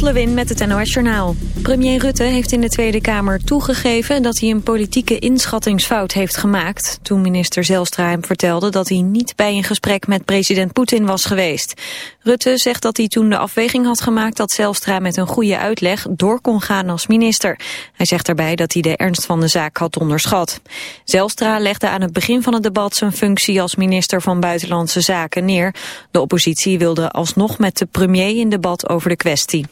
Lot Lewin met het NOS Journaal. Premier Rutte heeft in de Tweede Kamer toegegeven dat hij een politieke inschattingsfout heeft gemaakt. Toen minister Zelstra hem vertelde dat hij niet bij een gesprek met president Poetin was geweest. Rutte zegt dat hij toen de afweging had gemaakt dat Zelstra met een goede uitleg door kon gaan als minister. Hij zegt daarbij dat hij de ernst van de zaak had onderschat. Zelstra legde aan het begin van het debat zijn functie als minister van Buitenlandse Zaken neer. De oppositie wilde alsnog met de premier in debat over de kwestie.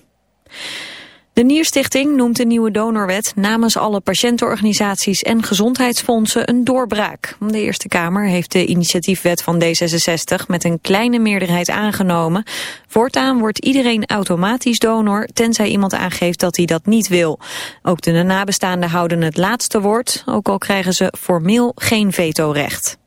De Nierstichting noemt de nieuwe donorwet namens alle patiëntenorganisaties en gezondheidsfondsen een doorbraak. De Eerste Kamer heeft de initiatiefwet van D66 met een kleine meerderheid aangenomen. Voortaan wordt iedereen automatisch donor, tenzij iemand aangeeft dat hij dat niet wil. Ook de nabestaanden houden het laatste woord, ook al krijgen ze formeel geen vetorecht.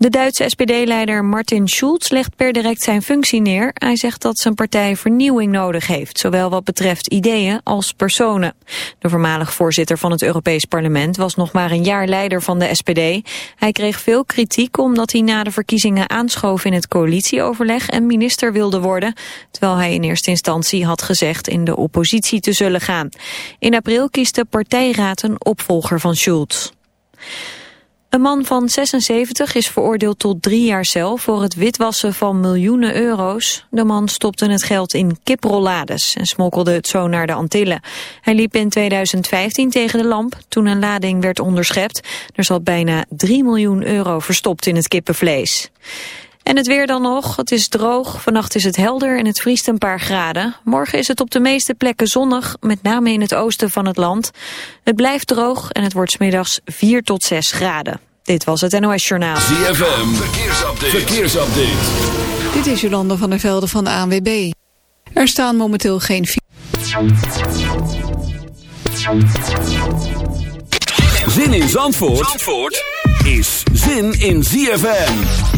De Duitse SPD-leider Martin Schulz legt per direct zijn functie neer. Hij zegt dat zijn partij vernieuwing nodig heeft, zowel wat betreft ideeën als personen. De voormalig voorzitter van het Europees Parlement was nog maar een jaar leider van de SPD. Hij kreeg veel kritiek omdat hij na de verkiezingen aanschoof in het coalitieoverleg en minister wilde worden, terwijl hij in eerste instantie had gezegd in de oppositie te zullen gaan. In april kiest de partijraad een opvolger van Schulz. Een man van 76 is veroordeeld tot drie jaar cel voor het witwassen van miljoenen euro's. De man stopte het geld in kiprollades en smokkelde het zo naar de Antillen. Hij liep in 2015 tegen de lamp toen een lading werd onderschept. Er zat bijna 3 miljoen euro verstopt in het kippenvlees. En het weer dan nog. Het is droog. Vannacht is het helder en het vriest een paar graden. Morgen is het op de meeste plekken zonnig, met name in het oosten van het land. Het blijft droog en het wordt smiddags 4 tot 6 graden. Dit was het NOS Journaal. ZFM, verkeersupdate. verkeersupdate. Dit is Jolanda van der Velde van de ANWB. Er staan momenteel geen... Zin in Zandvoort, Zandvoort? is zin in ZFM.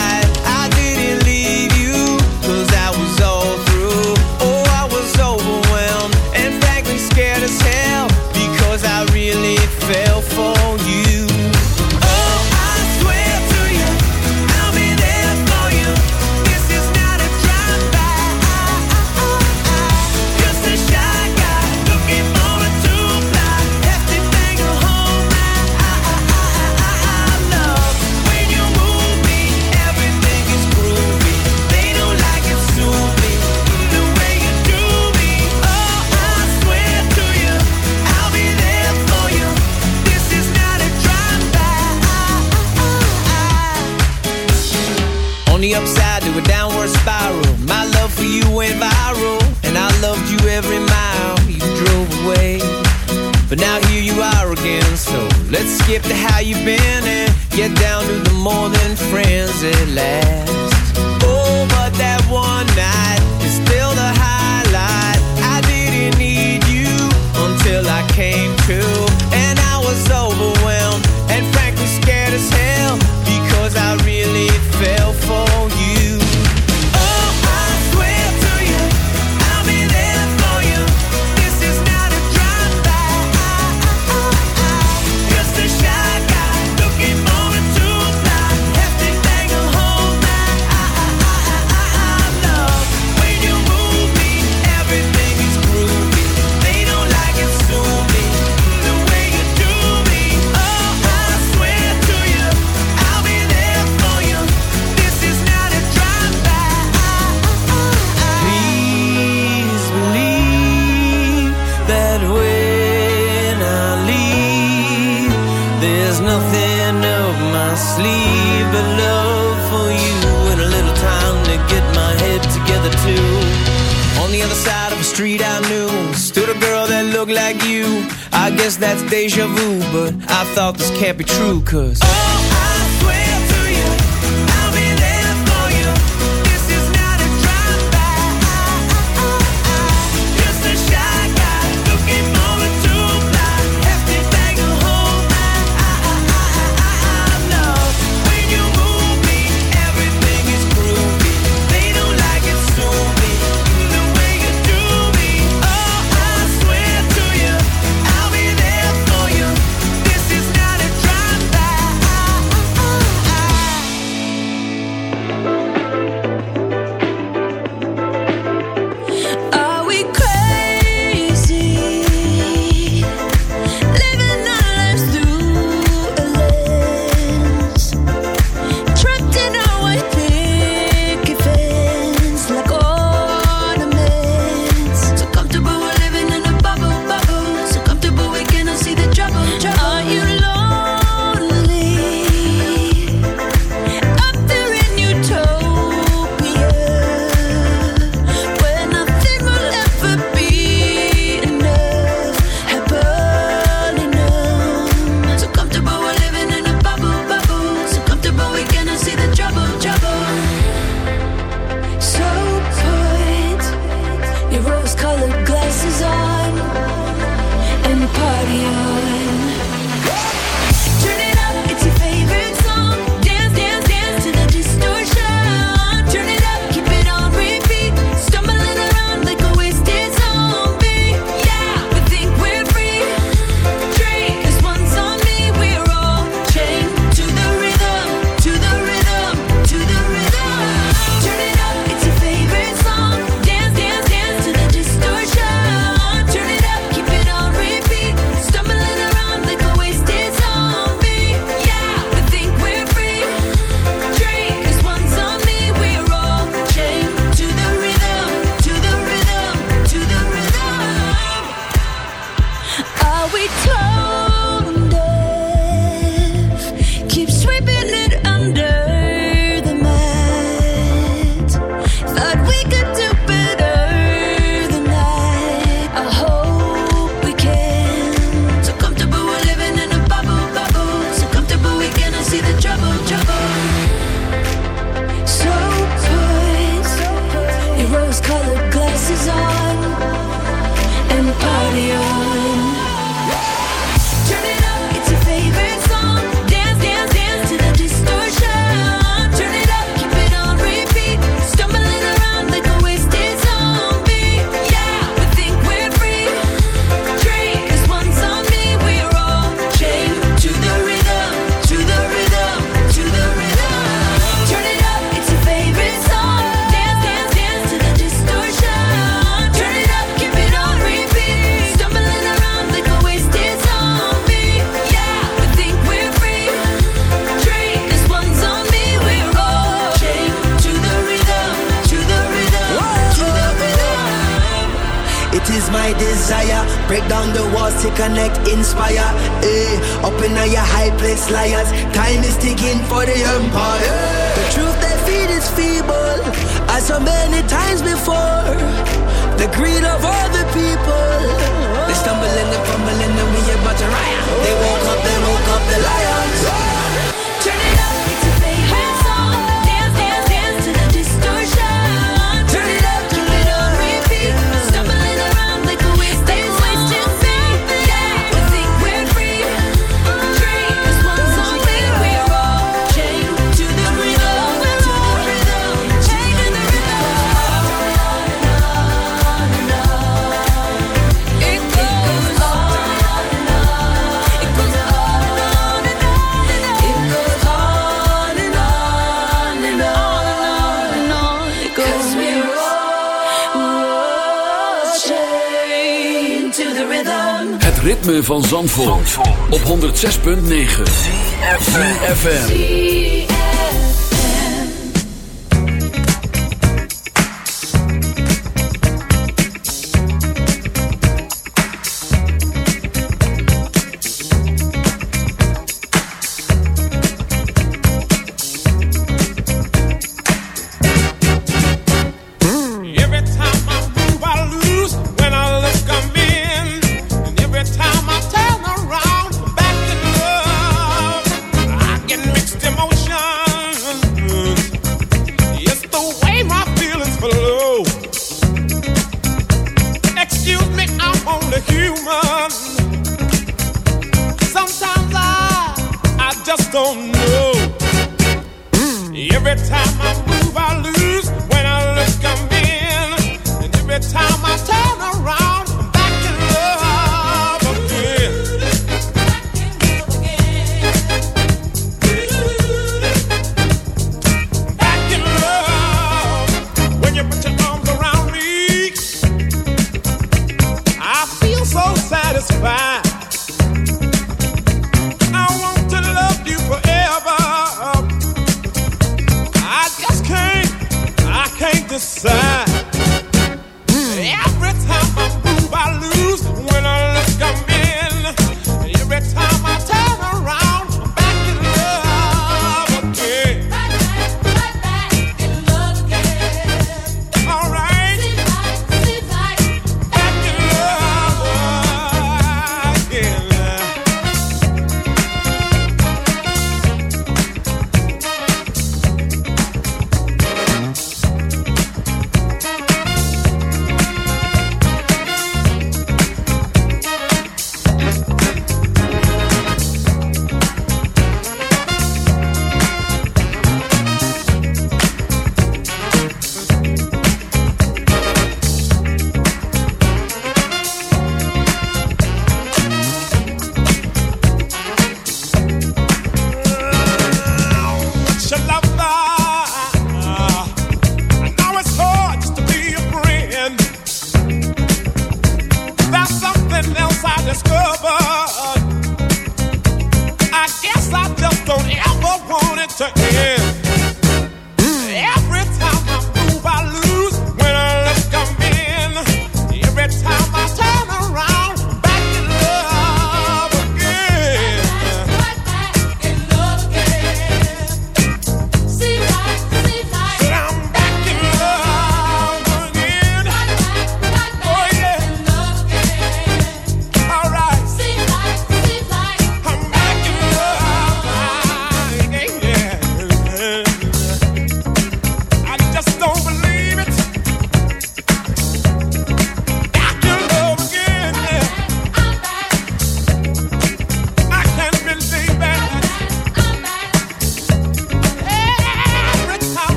skip to how you've been And get down to the more than friends at last This can't Zandvoort, op 106.9 FM.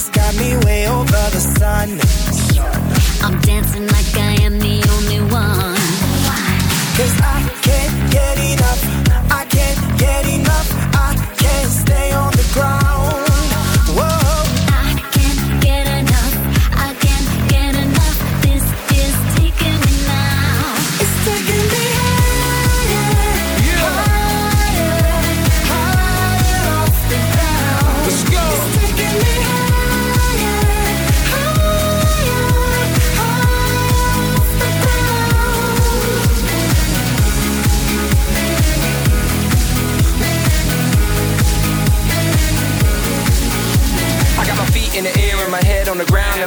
It's got me way over the sun. I'm dancing like I am the only one. Cause I can't get enough. I can't get enough. I can't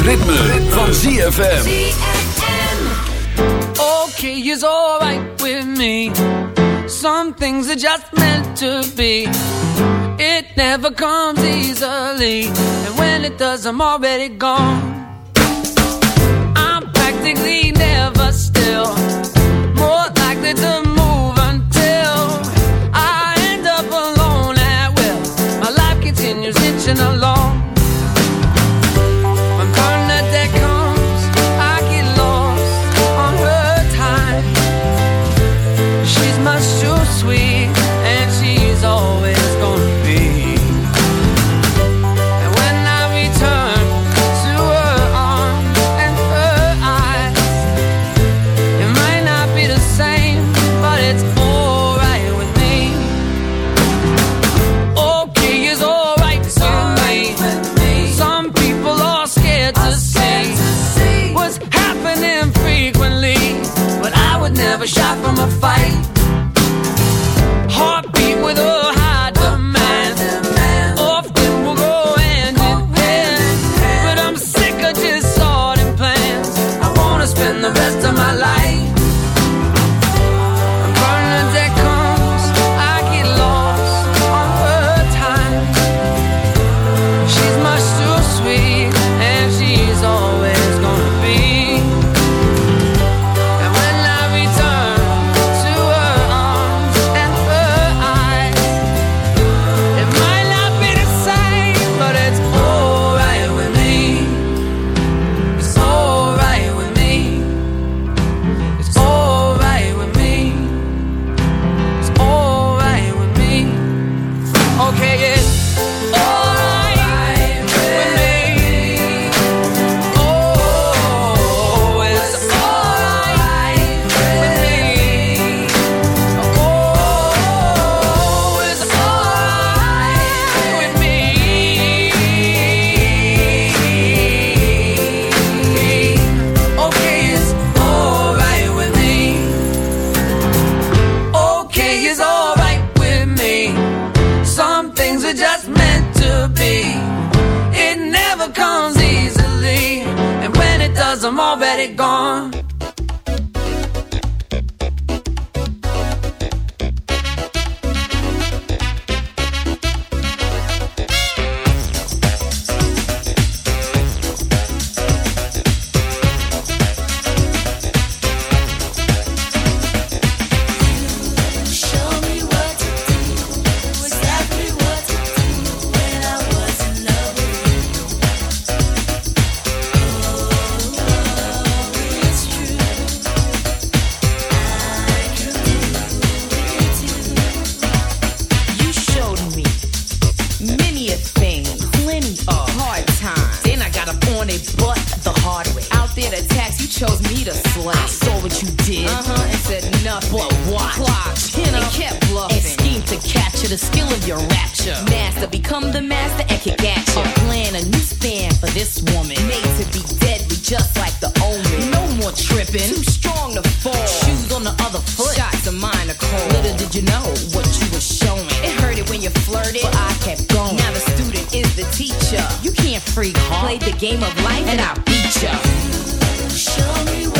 Het ritme, ritme. van ZFM. Okay, it's alright with me. Some things are just meant to be. It never comes easily. And when it does, I'm already gone. I'm practically never still. More likely to move until I end up alone at will. My life continues inching along. of life, and I'll beat ya. Show me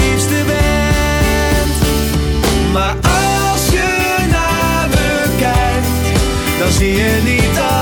liefste bent. Maar als je naar me kijkt, dan zie je niet dat.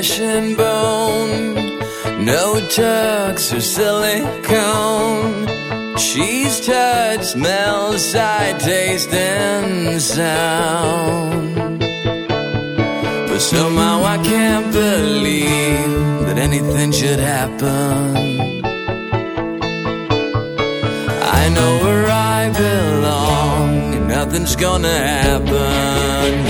flesh and bone. No tucks or silicone. She's touch, smell, sight, taste, and sound. But somehow I can't believe that anything should happen. I know where I belong, and nothing's gonna happen,